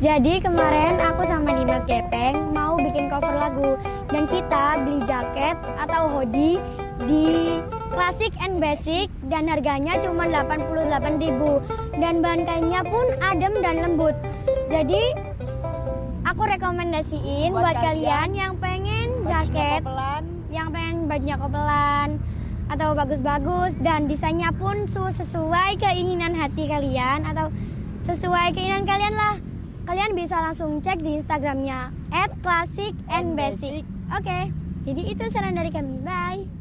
Jadi kemarin aku sama Dimas Gepeng mau bikin cover lagu dan kita beli jaket atau hoodie di Classic and Basic dan harganya cuma 88.000 dan bahan kainnya pun adem dan lembut. Jadi aku rekomendasiin buat, Buat kalian yang pengen jaket yang pengen bajunya kopelan atau bagus-bagus dan desainnya pun su- sesuai keinginan hati kalian atau sesuai keinginan kalian lah. Kalian bisa langsung cek di Instagramnya @classic and basic. Oke, jadi itu saran dari kami. Bye.